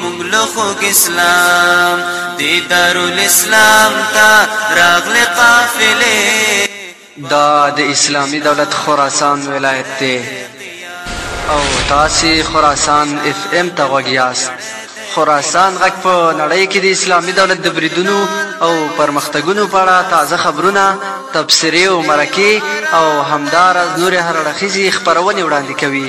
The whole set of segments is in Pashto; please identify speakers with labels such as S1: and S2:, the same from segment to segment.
S1: مونږ له خوږ اسلام دی دارالاسلام ته راغلې قافلې
S2: دا د اسلامي دولت خراسان ولایت دی او تاسو خراسان اف ام ته غوږ یاست خراسان غږ په نړۍ کې د اسلامي دولت د بریدونو او پرمختګونو په اړه تازه خبرونه تبصرې او مرکې او همداراز نورې هر اړخیزې خپرونې وړاندې کوي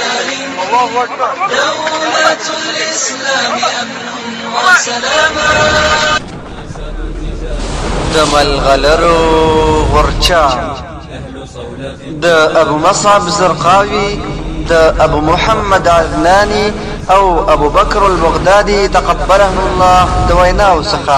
S1: الله اکبر دولت الاسلام امن و سلاما د
S2: ملغلرو غرچا د ابو مصعب زرقاوي د ابو محمد عدناني او ابو بکر البغدادي تقبله الله د ویناو څخه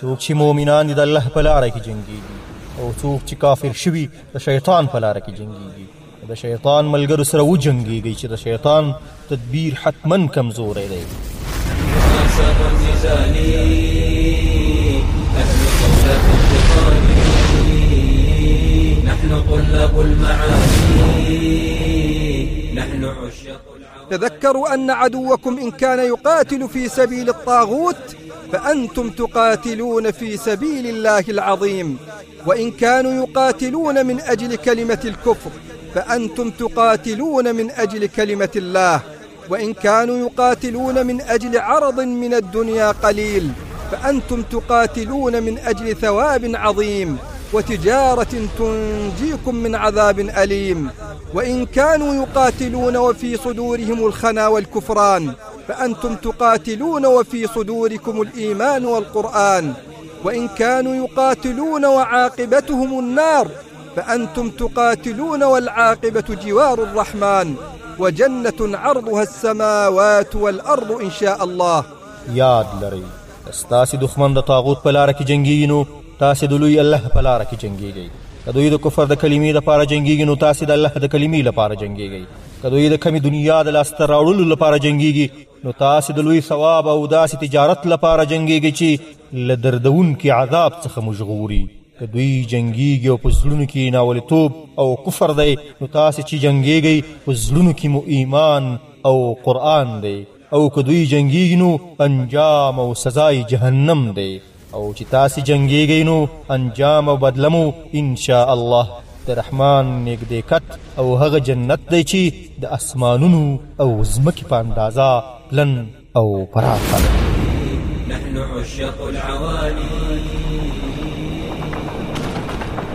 S3: څوک چې مؤمنان دي د الله په لاره کې جنګيږي او څوک چې کافر شوي د شیطان په لاره کې جنګيږي د شیطان ملګرو سره و جنګيږي چې د شیطان تدبیر حتما کمزوری دی
S4: نحن طلاب المعاني نحن عشاق
S5: تذكروا أن عدوكم إن كان يقاتل في سبيل الطاغوت فأنتم تقاتلون في سبيل الله العظيم وإن كانوا يقاتلون من أجل كلمة الكفر فأنتم تقاتلون من أجل كلمة الله وإن كانوا يقاتلون من أجل عرض من الدنيا قليل فأنتم تقاتلون من أجل ثواب عظيم وتجارة تنجيكم من عذاب أليم وإن كانوا يقاتلون وفي صدورهم الخنا والكفران فأنتم تقاتلون وفي صدوركم الإيمان والقرآن وإن كانوا يقاتلون وعاقبتهم النار فأنتم تقاتلون والعاقبة جوار الرحمن وجنة عرضها السماوات والأرض إن شاء الله
S3: ياد لرئ استاسي دښمن دا طاغوت بلارك لاره تاسې د لوی الله په لاره کې جنګیږئ که دوی د کفر د کلمې لپاره جنګیږي نو تاسې د الله د کلمې لپاره جنګیږئ که دوی د کمی دنیا د لاسته راوړلو لپاره جنګیږي نو تاسې د لوی ثواب او داسې تجارت لپاره جنګیږئ چې له دردونکي عذاب څخه مو ژغوري که دوی جنګیږي او په زړونو کې یې ناولیتوب او کفر دی نو تاسې چې جنګیږئ په زړونو کې مو ایمان او قرآن دی او که دوی جنګیږي نو انجام او سزا یې جهنم دی او چې تاسې جنګیږئ نو انجام او بدله مو ان شاء الله د رحمان نږدې کټ او هغه جنت دی چې د اسمانونو او ځمکې په اندازه پلن او پراخه دی
S4: نحن عشاق العوالي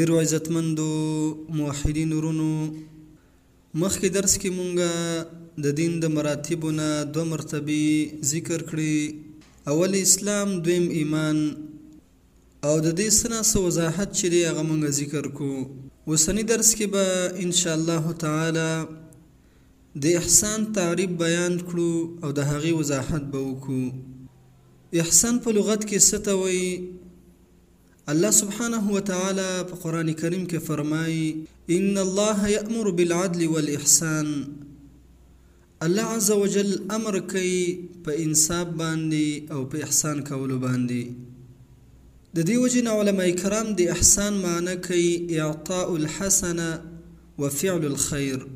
S6: ډیرو عزتمندو موحدینو ورونو مخکې درس کې مونږه د دین د مراتبو نه دوه مرتبه ذکر کړي اول اسلام دویم ایمان او د دې سنا سو وضاحت چې دی هغه مونږ ذکر کو وسنی درس کې به ان شاء الله تعالی د احسان تعریف بیان کړو او د هغه وضاحت به وکړو احسان په لغت کې څه ته وایي الله سبحانه وتعالی په قرآن کریم کې فرمایي ان الله یأمر بالعدل والاحسان الله عز وجل امر کوي په انصاف باندې او په احسان کولو باندې د دې وجې نه علما کرام د احسان معنی کوي اعطاء الحسنه وفعل الخير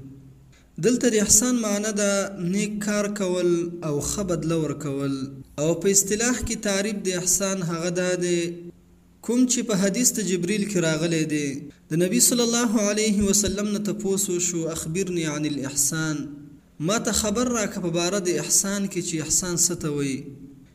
S6: دلته د احسان معنی ده نیک کار کول او ښه بدله ورکول او په اصطلاح کې تعریف د احسان هغه دا دی کوم چې په حدیث د جبریل کې راغلی دی، د نبي صلی الله علیه وسلم نه تپوس وشو، اخبرني عن الاحسان، ماته خبر راکه په باره د احسان کې چې احسان څه ته وایي؟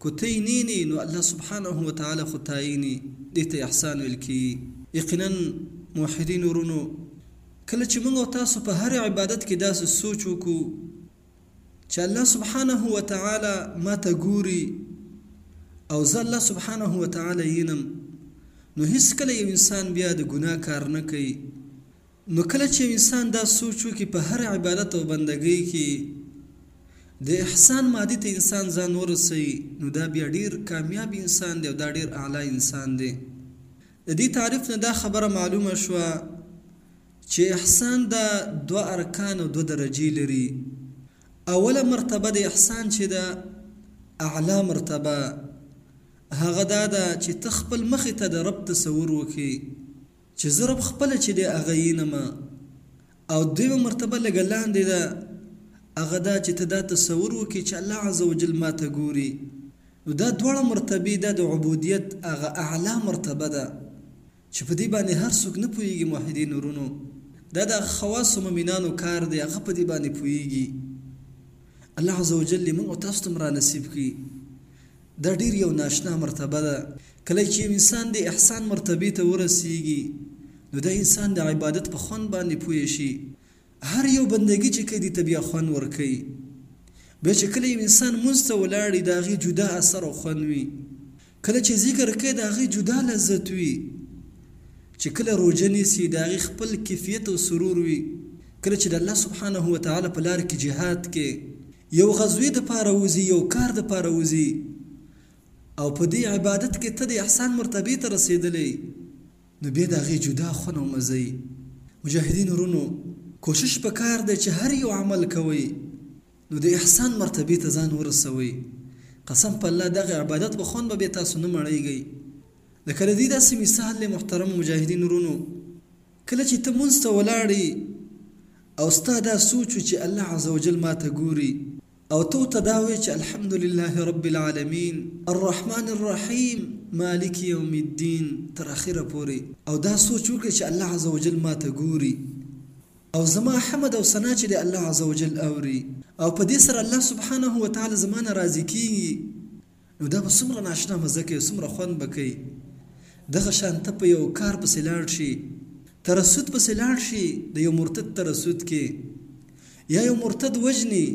S6: که ته یې نینې نو الله سبحانه وتعالی خو تاینې، دې ته احسان ویل کیږي. یقینا موحدین ورونو! کله چې موږ او تاسو په هر عبادت کې داسې سوچ وکړو چې الله سبحانه وتعالی ماته ګوري او زه الله سبحانه وتعالی وینم نو هیڅکله یو انسان بیا د ګناه کار نه کوي، نو کله چې یو انسان دا سوچ وکړي په هره عبادت او بندګۍ کې د احسان مادي ته انسان ځان ورسوي نو دا بیا ډیر کامیاب انسان دی او دا ډیر اعلی انسان دی. د دې تعریف نه دا خبره معلومه شوه چې احسان دا دوه ارکان او دوه درجې لري، اوله مرتبه د احسان چې ده اعلی مرتبه هغه دا ده چې ته خپل مخې ته د رب تصور وکړې، چې زه رب خپله چې دی هغه يينم او دويمه مرتبه لږه لاندې ده هغه دا چې ته دا تصور وکړي چې الله عز وجل ماته ګوري نو دا دواړه مرتبې دا د عبوديت هغه اعلی مرتبه ده چې په دې باندې هر څوک نه پوهيږي موحدين ورونو دا د خواص مؤمنانو کار دی هغه په دې باندې پوهيږي الله عز وجل موږ تاسو ته را نصیب کړي دا ډیر یو ناشنا مرتبه ده کله چی یو انسان دی احسان مرتبی ته ورسیږی نو دا انسان د عبادت په خوند باندی پوه شی هر یو بندګی چی کوي دی ته بیا خوند ورکوي بیا چی کله یو انسان لمونځ ته ولاړی د هغی جدا اثر او خوند وی کله چی ذکر کوي د هغی جدا لذت وی چی کله روژه نیسی د هغی خپل کیفیت او سرور وی کله چی د الله سبحانه وتعالی په لار کی جهاد کې یو غزوې د پاره وځي یو کار د پاره وځي او په دې عبادت کې ته د احسان مرتبې ته رسېدلې نو بیا د هغې جدا خون او مزه وي مجاهدین ورونو کوشش په کار دی چې هر یو عمل کوئ نو د احسان مرتبې ته ځان ورسوئ قسم په الله دغه عبادت په خون به بیا تاسو نه مړېږئ لکه د دې داسې مثال دی محترم مجاهدین ورونو کله چې ته مونځ ته ولاړ یې او ستا دا سوچ وي چې الله عزوجل ماته ګوري او ته ورته دا وایې چې الحمدلله رب العالمین الرحمن الرحیم مالک یوم الدین تر اخره پورې او دا سوچ وکړې چې الله عزوجل ماته ګوري او زما حمد او ثنا چې د الله عزوجل اوري او په دې سره الله سبحانه وتعالی زما نه راضي کیږي نو دا به څومره ناشنا مزه کوي څومره خوند به کوي دغه شان ته په یو کار پسې لاړ شي ترسود پسې لاړ شي د یو مرتد ترسود کې یا یو مرتد وجني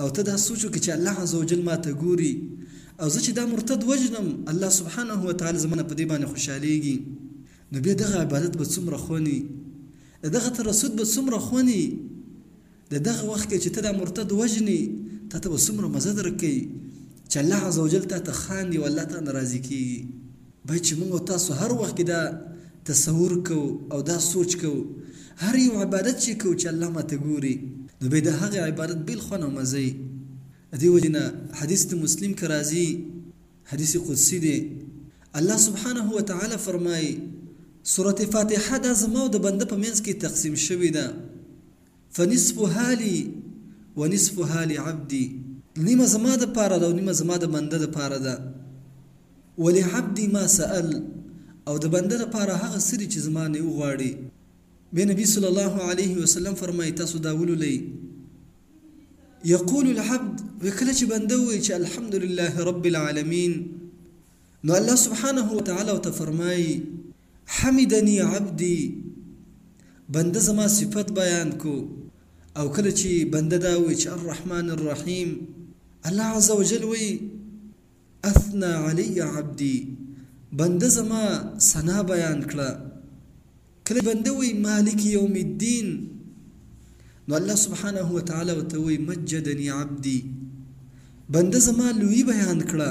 S6: او ته دا سوچ وکړي چې الله عزوجل ما ته ګوري او زه چې دا مرتد وجنم الله سبحانه و تعالی زمونه په دې باندې خوشحاليږي نو به دغه عبادت به څومره خوني دغه ترسود به څومره خوني د دغه وخت کې چې ته دا مرتد وژنې تا ته به څومره مزه درکوي چې الله عزوجل تا ته خاندي او الله تانه راضي کېږي باید چې موږ او تاسو هر وخت کې دا تصور کوو او دا سوچ کوو هر یو عبادت چې کوو چې الله ماته ګوري نو بیا د هغه عبادت بېل خوند او مزه وي د دې وجې نه حدیث د مسلم کې راځي حدیث قدسي دی الله سبحانه وتعالی فرمایي سورة فاتحه دا زما او د بنده په منځ کې تقسیم شوې ده فنصف حالي ونصف حال عبدي. نیمه زما د پاره ده او نیمه زما د بنده د پاره ده. ولعبدي ما سأل او د بنده د پاره هغه څه دي چې زما نه وغواړي. بیا نبي صلی الله علیه وسلم فرمایي، تاسو دا ولولئ، یقول العبد، وایي کله چې بنده ووایي چې الحمدلله رب العالمین، نو الله سبحانه وتعالی ورته فرمایي، حمدنی عبدی، بنده زما صفت بیان کو، او کله چی بنده دا وایی چی الرحمن الرحیم، الله عزوجل وایی، اثنی علی عبدی، بنده زما ثنا بیان کړه، کله چی بنده وایی مالک یوم الدین، نو الله سبحانه وتعالی ورته وایی مجدنی عبدی، بنده زما لویی بیان کړه.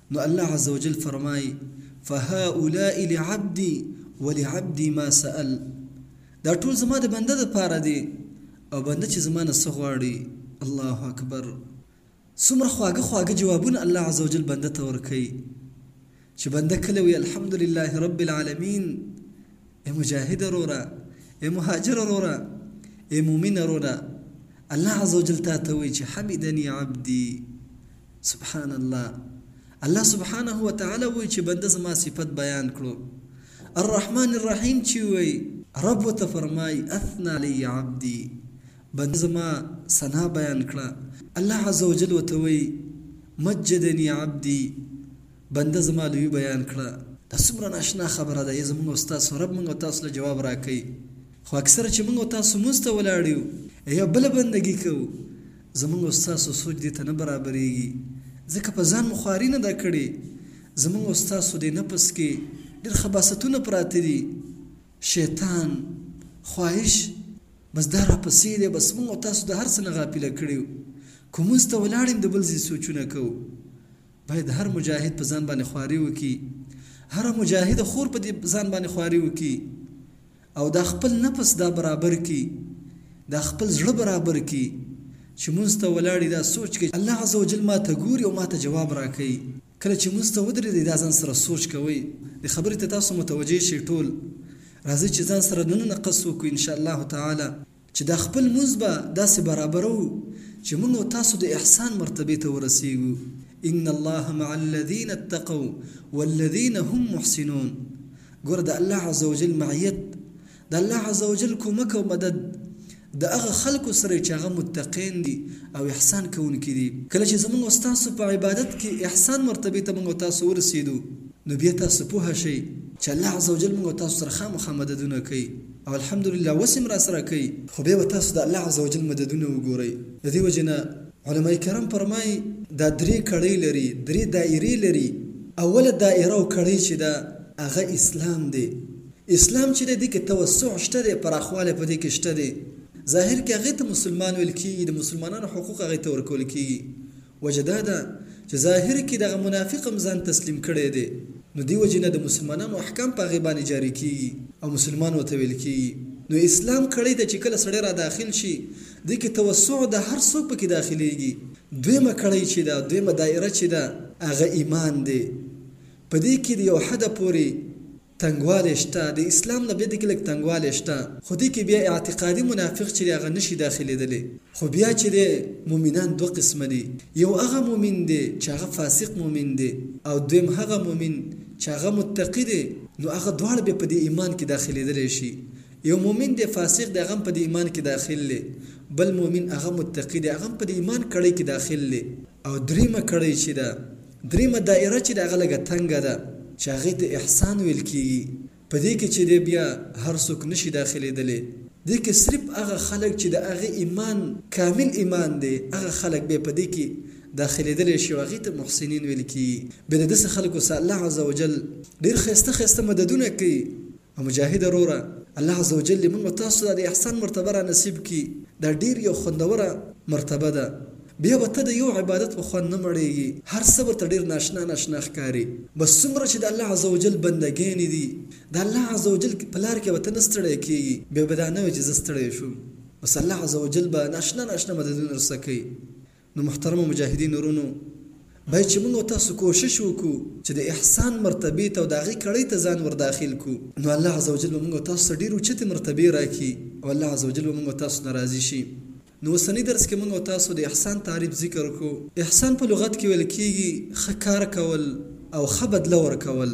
S6: نو الله عزوجل فرمايي، فهؤلاء لعبدي ولعبدي ما سأل، دا ټول زما د بنده لپاره دي او بنده چې زما نه څه غواړي، الله اکبر، څومره خواږه خواږه جوابونه الله عزوجل بنده ته ورکوي، چې بنده کله وي الحمدلله رب العالمين، اې مجاهده وروره، اې مهاجره وروره، اې مؤمنه وروره، الله عزوجل تاته وایي چې حمدني عبدي، سبحان الله الله سبحانه وتعالی وای چی بنده زما صفت بیان کړو الرحمن الرحیم چی وای رب وته فرمای اثنا علی عبدی بنده زما ثنا بیان کړه الله عز وجل وته وای مجدنی عبدی بنده زما لوی بیان کړه دا څومره ناشنا خبره ده زموږ استاد رب موږ تاسو له جواب راکړي خو اکثره چې موږ تاسو مونږ ته ولاړ یو یا بل بندګي کوو زمونږ او ستاسو سوچ دې ته نه برابرېږي ځکه په ځان مو خواري نه ده کړې. زمونږ او ستاسو دې نفس کې ډېر خباثتونه پراته دي، شیطان، خواهش، بس دا راپسې دی، بس مونږ او تاسو د هر څه نه غافله کړي یو، که مونځ ته ولاړ یم د بل ځي سوچونه کوو. باید هر مجاهد په ځان باندې خواري وکړي، هره مجاهده خور په دې ځان باندې خواري وکړي، او دا خپل نفس دا برابر کړي دا خپل زړه برابر کړي چې مونځ ته ولاړي دا سوچ کړي الله عزوجل ماته ګوري او ماته جواب راکوي کله چې مونځ ته ودرېدئ دا ځان سره سوچ کوئ دې خبرې ته تاسو متوجه شئ ټول راځئ چې ځان سره ننه قص وکړو ان شاء الله تعالی چې دا خپل لمونځ به داسې برابروو چې موږ او تاسو د احسان مرتبې ته ورسېږو، ان الله مع الذین اتقوا والذین هم محسنون، ګوره د الله عزوجل معیت، د الله عزوجل کومک او مدد د هغه خلکو سره چې هغه متقین دي او احسان کوونکي دي. کله چې زموږ او ستاسو په عبادت کې احسان مرتبې ته موږ او تاسو ورسېدو، نو بیا تاسو پوه شئ چې الله عزوجل موږ او تاسو سره خامخا مددونه کوي. او الحمد لله وس هم راسره کوي. خو بیا به تاسو د الله عز وجل مددونه وګورئ د دې وجې نه علماء کرام فرمايي دا درې کړۍ لري درې دائرې لري اوله دائره او کړۍ چې ده هغه اسلام دی اسلام چې دی دې کې توسع شته دی پراخوالی په دې کې شته دی ظاهر کې هغې ته مسلمان ویل کیږي د مسلمانانو حقوق هغې ته ورکول کیږي وجه دا ده چې ظاهر کې دغه منافق هم ځان تسلیم کړی دی نو دې وجې نه د مسلمانانو احکام په هغې باندې جاري کېږي او مسلمان ورته ویل کېږي نو اسلام کړۍ ده چې کله سړی را داخل شي دې کې توسع ده هر څوک په کې داخلېږي دویمه کړۍ چې ده دویمه دایره چې ده هغه ایمان دی په دې کې د یو حده پورې تنګوالی شته د اسلام له بده کې لږ تنګوالی شته خو دې کې بیا اعتقادي منافق چې دی هغه نشي داخلیدلی خو بیا چې دی مومنان دوه قسمه دي یو هغه مومن دی چې هغه فاسق مومن دی او دویم هغه مومن چې هغه متقي دی نو هغه دواړه بیا په دې ایمان کې داخلیدلی شي یو مومن دی فاسق دی هغه هم په دې ایمان کې داخل دی بل مومن هغه متقي دی هغه هم په دې ایمان کړۍ کې داخل دی او دریمه کړۍ چې ده. درېمه دائره چې د هغه لږه تنګه ده چې هغې ته احسان ویل کېږي په دې کې چې دی بیا هر څوک نه شي داخلېدلی دې کې صرف هغه خلک چې د هغه ایمان کامل ایمان دی هغه خلک بیا په دې کې داخلېدلی شي او هغې ته محسنین ویل کېږي بیا د داسې خلکو څخه الله عزوجل ډېر ښایسته ښایسته مددونه کوي. مجاهد وروره الله عزوجل دې موږ تاسو ته د احسان مرتبه را نصیب کړي دا ډیر یو خوندوره مرتبه ده بیا به ته د یو عبادت په خوند نه مړیږي هر څه ورته ډیر ناشنا ناشنا ښکاري بس څومره چې د الله عزوجل بندګانې دي د الله عزوجل په لار کې به ته نه ستړی کیږي بیا به دا نه وي چې زه ستړی شوم بس الله عزوجل به ناشنا ناشنا مددونه درسره کوي نو محترمو مجاهدینو ورونو باید چې مونږ او تاسو کوشش وکړو چې د احسان مرتبې ته او د هغې کړۍ ته ځان ور داخل کړو نو الله عزوجل به مونږ او تاسو ته ډېر اوچتې مرتبې راکړي او الله عزوجل به مونږ او تاسو نه راضي شي نو اوسني درس کې مونږ او تاسو د احسان تعریف ذکر کړو احسان په لغت کې ویل کېږي ښه کار کول او ښه بدله ورکول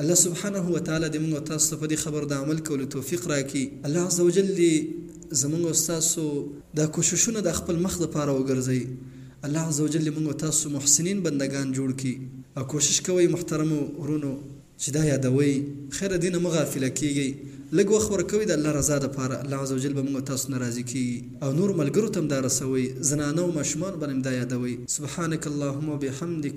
S6: الله سبحانه وتعالی دې موږ او تاسو ته په دې خبرو د عمل کولو توفیق راکړي. الله عزوجل دې زموږ او ستاسو دا کوششونه د خپل مخ لپاره وګرځوي. الله عزوجل دې موږ او تاسو محسنین بندګان جوړ کړي. او کوشش کوئ محترمو ورونو چې دا یادوئ. خیره دې نه مه غافله کېږئ. لږ وخت ورکوئ د الله رضا لپاره. الله عزوجل به موږ او تاسو نه راضي کېږي. او نورو ملګرو ته هم دا رسوئ. زنانه او ماشومانو باندې هم دا یادوئ. سبحانک اللهم
S2: وبحمدک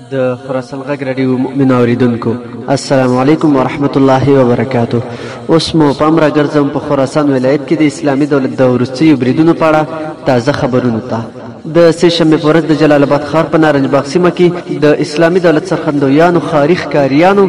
S2: د خراسان غږ
S7: راډیو مؤمن اوریدونکو السلام علیکم ورحمت الله وبرکاتو اوس مو پام را ګرځوم په خراسان ولایت کې د اسلامي دولت د وروستیو بریدونو په اړه تازه خبرونو ته د سې شنبې په ورځ د جلال آباد ښار په نارنج باغ سیمه کې د اسلامي دولت سرخندویانو ښاري ښکاریانو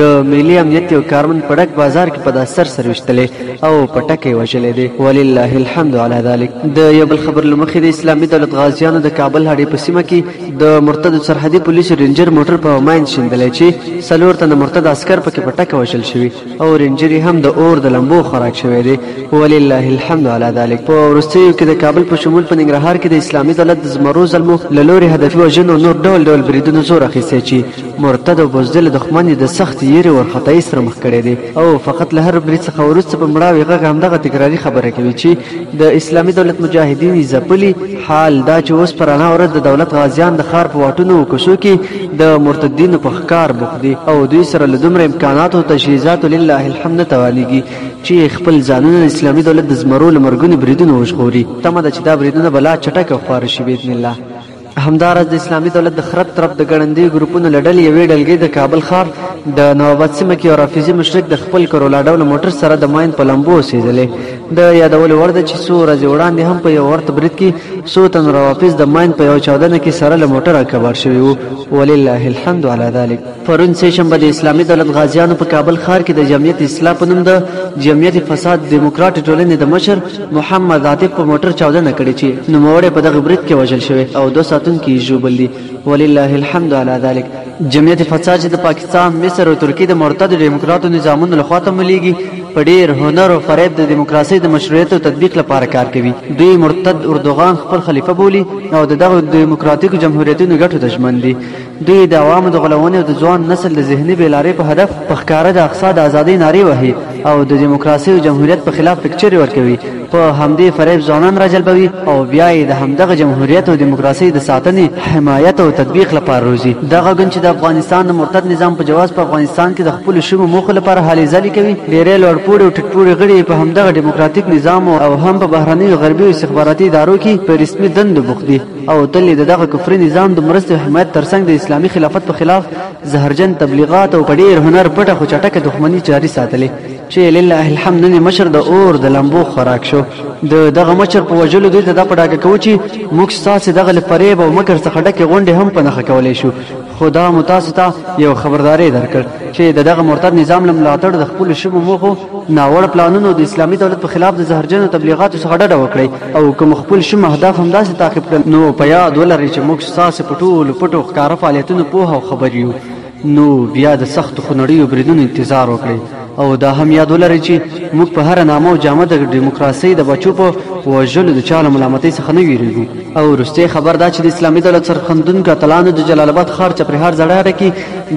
S7: د ملي امنیت یو کارمن په ډک بازار کې په داسر سر وشتلې او په ټکې وژلې دي ولله الحمد علی ذلک د یو بل خبر لمخې د اسلامي دولت غازیانو د کابل هډې په سیمه کې د مرتد سرحدي پولیسو رینجر موټر په ماین شیندلی چې څلور تنه مرتد عسکر پکې په ټکه وژل شوي او رینجر هم د اور د لمبو خوراک شوی دی ولله الحمد علی ذلک په وروستیو کې د کابل په شمول په ننګرهار کې د اسلامي دولت د زمرو زلمو له لورې هدفي وژنو نور ډول ډول بریدونو زور اخیستی چې مرتد او بزدل دښمن یې د سخت یېرې ورخطایي سره مخ کړی دی او فقط له هر برید څخه وروسته په مړاوې غږ همدغه تکراري خبره کوي چې د اسلامي دولت مجاهدین یې ځپلي حال دا چې اوس په رڼا ورځ د دولت غازیان د ښار په واټونو او کوڅو کې د مرتدینو په ښکار بوخت دي او دوی سره له دومره امکاناتو او تجهیزاتو لله الحمد نه توانېږي چې خپل ځانونه د اسلامي دولت د زمرو له مرګونې بریدونو وژغوري تمه ده چې دا بریدونه به لا چټک او خواره شي باذن الله همداراز د اسلامي دولت د خرپ ترپ د ګړندیو ګروپونو له ډلې یوې ډلګۍ د کابل ښار د نواباد سیمه کې یو رافضي مشرک د خپل کرولا ډوله موټر سره د ماین په لمبو وسېدلې د یادولو وړ ده چې څو ورځې وړاندې هم په یو ورته برید کې څو تنو روافض د ماین په یوه چاودنه کې سره له موټره کبار شوي وو ولله الحمد علی ذلک پرون سه شنبه د اسلامي دولت غازیانو په کابل ښار کې د جمعیت اصلاح په نوم د جمعیت فساد دیموکرات ټولنې د مشر محمد عاطف په موټر چاودنه کړې چې نوموړی په دغه برید کې وژل شوی او دوه ساتونکي یې ژوبل دي ولله الحمد علی ذلک جمعیت فساد چې د پاکستان مصر او ترکیې د مرتد دیموکراتو نظامونو لخوا تمولیږي په ډیر هنر او فریب د دیموکراسۍ د مشروعیت او تطبیق لپاره کار کوي دوی مرتد اردوغان خپل خلیفه بولي او د دغه دیموکراتیکو جمهوریتونو ګټو ته ژمن دي دوی د عوامو د غولونې او د ځوان نسل د ذهني بېلارۍ په هدف په ښکاره د اقصا د ازادۍ نارې وهي او د دیموکراسۍ او جمهوریت په خلاف پکچرې ورکوي په همدې فریب ځوانان راجلبوي او بیا یې د همدغه جمهوریت او دیموکراسۍ د ساتنې حمایت او تطبیق لپاره روزي دغه ګوند چې د افغانستان د مرتد نظام په جواز په افغانستان کې د خپلو شومو موخو لپاره هلې ځلې کوي ډېری لوړپوړي او ټیټپوړي غړي په همدغه دیموکراتیک نظام او هم په بهرنیو غربي او استخباراتي ادارو کې په رسمي دندو بوخت دي او تل یې د دغه کفري نظام د مرستې او حمایت ترڅنګ د اسلامي خلافت په خلاف زهرجن تبلیغات او په ډېر هنر پټه خو چټکه دښمني جاري ساتلې چې لله الحمد نن مشر د اور د لمبو خوراک شو د دغه مشر په وژلو دوی ته دا په ډاګه کوو چې موږ ستاسې دغه له فریب او مکر څخه ډکې غونډې هم په نښه کولی شو خو دا مو تاسو ته یو خبرداری درکړ چې د دغه مرتد نظام له ملاتړ د خپلو شوو موخو ناوړه پلانونو د اسلامي دولت په خلاف د زهرجنو تبلیغاتو څخه ډډه وکړئ او که مو خپل شوم اهداف همداسې تعقیب کړل نو په یاد ولرئ چې موږ ستاسې په ټولو پټو ښکاره فعالیتونو پوه او خبر یو نو بیا د سختو خونړیو بریدونو انتظار وکړئ او دا هم یاد ولرئ چې موږ په هر نامه او جامه د دیموکراسۍ د بچو په وژلو د چا له ملامتۍ څخه نه ویریږو او وروستۍ خبر دا چې د اسلامي دولت سرښندونکو اتلانو د جلال آباد ښار چپرهار زړه اډه کې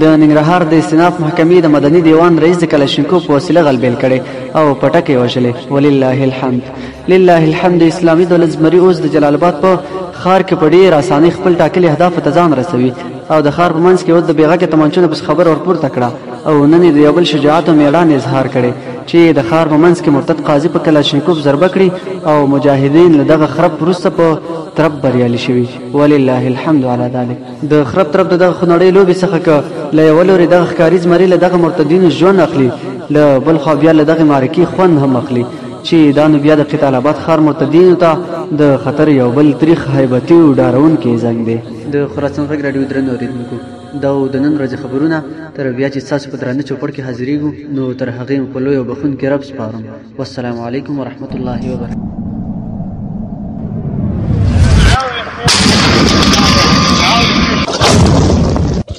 S7: د ننګرهار د استناف محکمې د مدني دیوان رئیس د کلاشینکوف په وسیله غلبیل کړی او پټکی وژلی ولله الحمد لله الحمد اسلامي دولت زمري اوس د جلال آباد په ښار کې په ډیر اسانۍ خپل ټاکلي اهداف ته ځان رسوي او د ښار په منځ کې اوس د بېغکې تمانچو نه پس خبر ورپورته کړه او نن یې د یو بل شجاعت او میړانې اظهار کړی چې د ښار په منځ کې مرتد قاضي په کلاشینکوف ضربه کړي او مجاهدین له دغه خرپ وروسته په ترپ بریالي شوي ولله الحمد علی ذلک د خرپ ترپ د دغه خونړۍ لوبې څخه که له یوه لورې دغه ښکاري زمري له دغه مرتدینو ژوند اخلي له بل خوا بیا له دغې معرکې خوند هم اخلي چې دا نو بیا د قتال آباد ښار مرتدینو ته د خطر یو بل تریخ هیبتي او ډارونکی زنګ دی د خراسان غږ راډیو درنو اورېدونکو دا و د نن ورځې خبرونه تر بیا چې ستاسو په درانه چوپړ کې حاضرېږو نو تر هغې مو په لوی او بخښونکي رب سپارم والسلام علیکم ورحمت الله وبرکاته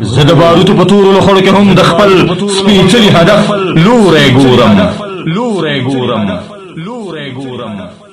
S8: زه د باروتو په تورو لخړو کې هم د خپل سپېڅلي هدف لوری ګورم لوری ګورم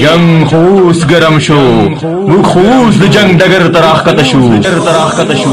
S8: جنگ خوس گرم شو موږ خوس د جنگ ډګر تر اخته شو تر اخته شو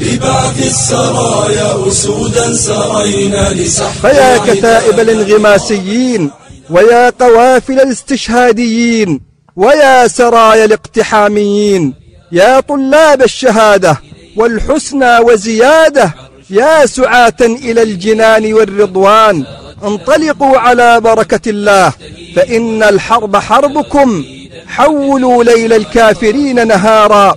S9: لبعث السرايا أسودا سرينا لسحق
S5: فيا كتائب الانغماسيين ويا قوافل الاستشهاديين ويا سرايا الاقتحاميين يا طلاب الشهادة والحسنى وزيادة يا سعاة إلى الجنان والرضوان انطلقوا على بركة الله فإن الحرب حربكم حولوا ليل الكافرين نهارا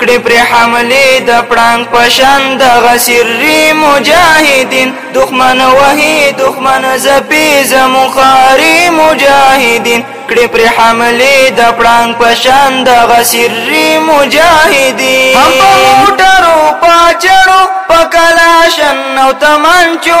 S10: کړې پر حملې د پړانګ په شان د غسری مجاهدین دښمن وهي دښمن زپی زمو خاري مجاهدین کړې پر حملې د پړانګ په شان د غسری مجاهدین هم په موټرو پاچړو په کلاشن او تمانچو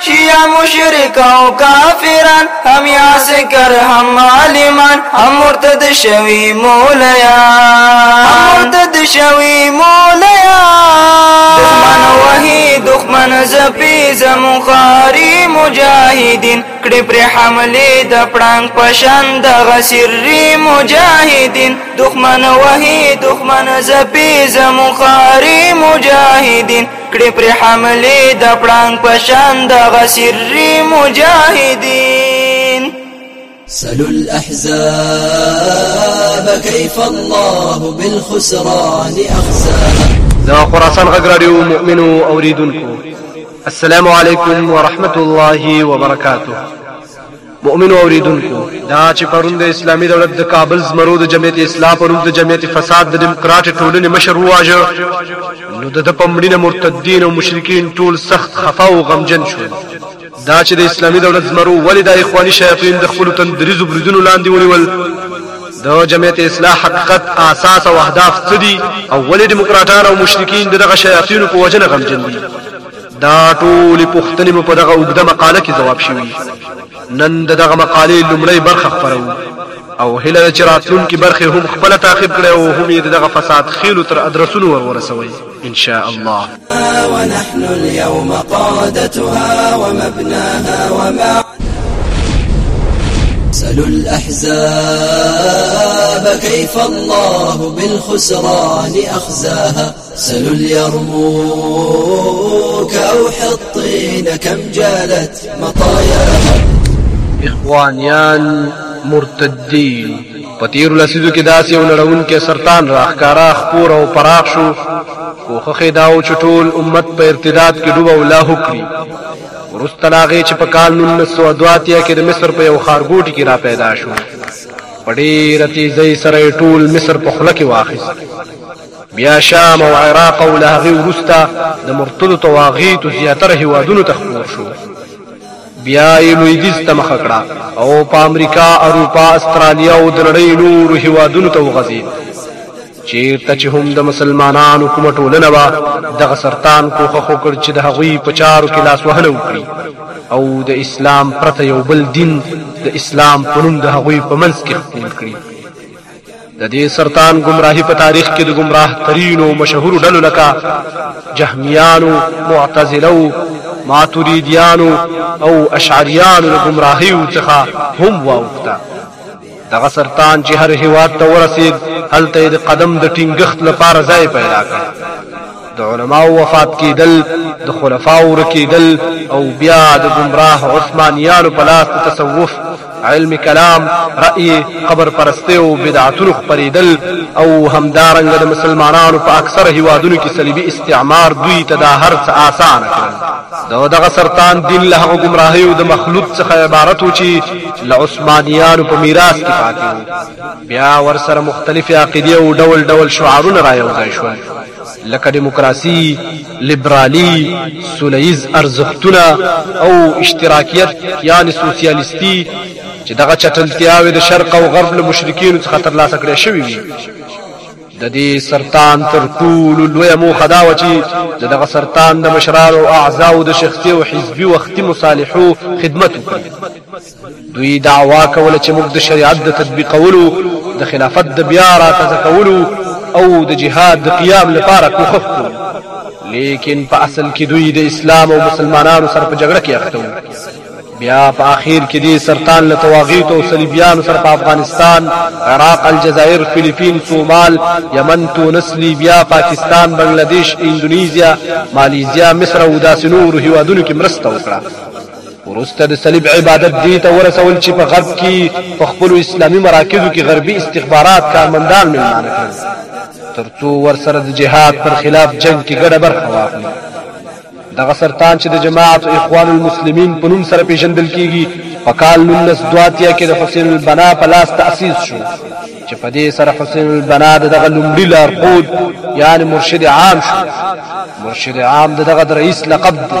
S10: شیعه مشرک او کافران هم یاسکر هم عالمان هم مرتد شوی مولیان هم مرتد شوی مولیان دښمن زپی زمون خاري مجاهدین کړي پر حمله د پړنګ پشان د غسری مجاهدین دښمن وهي دښمن زپی زمون خاري مجاهدین کړې پر حملې د پړانګ په شان د غسری مجاهدین
S11: سلوا الاحزاب كيف الله بالخسران اخزاها
S12: دا خراسان غږ رادیو مؤمنو اوریدونکو السلام علیکم ورحمت الله وبرکاته مؤمنو اوریدونکو دا چې پرون د اسلامي دولت د کابل زمرو د جمعیت اصلاح په نوم د جمعیت فساد د دیموکرات ټولنې مشر وواژه نو د د پمړینه مرتدین او مشرکین ټول سخت خفا او غمجن شول دا چې د اسلامي دولت زمرو ولې د اخواني شیاطین د خپل تندریزو بریدونو لاندې ونیول د جمعیت اصلاح حقیقت اساس او اهداف څه دي او ولې دیموکراتان او مشرکین دغه شیاطین په وجنه غمجن دي دا ټولې پوښتنې مو په دغه اوږده مقاله کې ځواب شوي نن د دغه مقالې لومړۍ برخه خپروو او هله ده چې راتلونکې برخې هم خپله تعقیب کړئ او هم یې د دغه فساد خېلو تر ادرسونو ور ورسوئ ان شاء الله
S11: ونحن اليوم قادتها ومبناها ومع سلوا الأحزاب كيف الله بالخسران أخزاها سلوا اليرموك أو حطين كم جالت مطاياها
S12: اخوانيان مرتدين په تیر لسیزو کې داسې یو نړونکی سرطان راښکارا خپور او پراخ شو کوښښ یې دا و چې ټول امت په ارتداد کې ډوب او لاهو کړي وروسته له هغې چې په کال نولس سوه دوه اتیا کې د مصر په یو ښارګوټي کې را پیدا شو په ډېره تیزۍ سره یې ټول مصر په خوله کې واخیست بیا شام او عراق او له هغې وروسته د مرتدو طواغیتو زیاتره هیوادونو ته خپور شو بیا یې لویدیځ ته مخه کړه او په امریکا اروپا استرالیا او د نړۍ نورو هیوادونو ته وغځېد چیرته چې هم د مسلمانانو کومه ټولنه وه دغه سرطان کوښښ وکړ چې د هغوی په چارو کې لاسوهنه وکړي او د اسلام پرته یو بل دین د اسلام په نوم د هغوی په منځ کې خپور کړي د دې سرطان گمراهي په تاریخ کې د گمراه ترینو مشهور ډلو لکه جهمیانو معتزلو ماتوریدیانو او اشعریانو د گمراهیو څخه هم واوښته دغه سرطان چې هر هیواد ته ورسید هلته د قدم د ټینګښت لپاره ځای پیدا کړ د علماو وفات کېدل، د خلفاو ورکېدل او بیا د ګمراه عثمانیانو په لاس د تصوف، علم کلام، رأی، قبر پرستۍ او بدعتونو خپرېدل او همدارنګه د مسلمانانو په اکثره هېوادونو کې صلیبي استعمار دوی ته دا هر څه آسانه کړل. د دغه سرطان دین له هغو ګمراهیو د مخلوط څخه عبارت و چې له عثمانیانو په میراث کې پاتې و. بیا ورسره مختلفې عقیدې او ډول ډول شعارونه رایوځای شول. لکه ډیموکراسي، لیبرالي، سوله ییز ارزښتونه او اشتراکیت یعنې سوسیالیستي چې دغه چټلتیاوې د شرق او غرب له مشرکینو څخه ترلاسه کړې شوې وي د دې سرطان تر ټولو لویه موخه دا وه چې د دغه سرطان د مشرانو او اعضاو د شخصي او حزبي وختي مصالحو خدمت وکړي دوی دعوا کوله چې موږ د شریعت د تطبیقولو د خلافت د بیا راتازه کولو او د جهاد د قیام لپاره کوښښ کوو لیکن په اصل کې دوی د اسلام او مسلمانانو سره په جګړه کې اخته وو بیا په اخیر کې دې سرطان له تواغیت او صلیبیانو سره په افغانستان عراق الجزائر فلیپین صومال یمن تونس لیبیا پاکستان بنگلاديش اندونیزیا مالیزیا مصر او داسې نورو هیوادونو کې مرسته وکړه وروسته د صلیب عبادت دې ته ورسول چې په غرب کې په خپل اسلامي مراکزو کې غربي استخبارات کارمندان ملمانه کړل ترڅو ورسره د جهاد پر خلاف جنگ کې ګډه برخه واخلي دغه سرطان چې د جماعت اخوان المسلمین په نوم سره پیژندل کیږي په کال 1923 کې د حسین البنا په لاس تأسیس شو چې په دې سره حسین البنا دغه لومړي لارښود یعنی مرشد عام شو مرشد عام دغه د رئیس لقب دی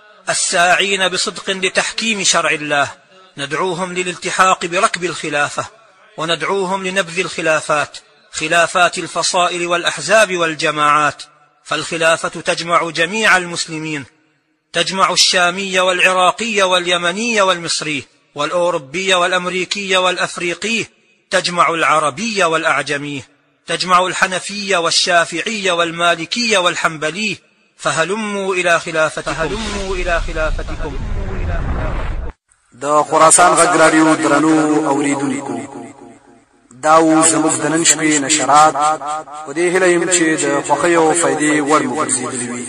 S13: الساعين بصدق لتحكيم شرع الله ندعوهم للالتحاق بركب الخلافة وندعوهم لنبذ الخلافات خلافات الفصائل والأحزاب والجماعات فالخلافة تجمع جميع المسلمين تجمع الشامي والعراقي واليمني والمصري والأوروبي والأمريكي والأفريقي تجمع العربي والأعجمي تجمع الحنفية والشافعية والمالكية والحنبلية فهلموا إلى خلافتكم فهلموا إلى خلافتكم
S14: د خراسان غږ رادیو درنو اوریدونکو دا و زموږ د نن شپې نشرات په دې هیله یم چې د خوښۍ او فایدې وړ مو ګرځېدلي وي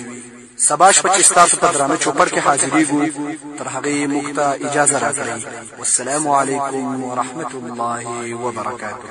S14: سبا شپه چې ستاسو په درانه چوپړ کې حاضرېږو تر هغې موږ ته اجازه راکړئ والسلام علیکم ورحمت الله وبرکاته